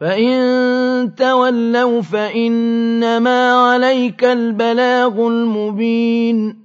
فَإِن تَوَلَّوْا فَإِنَّمَا عَلَيْكَ الْبَلَاغُ الْمُبِينُ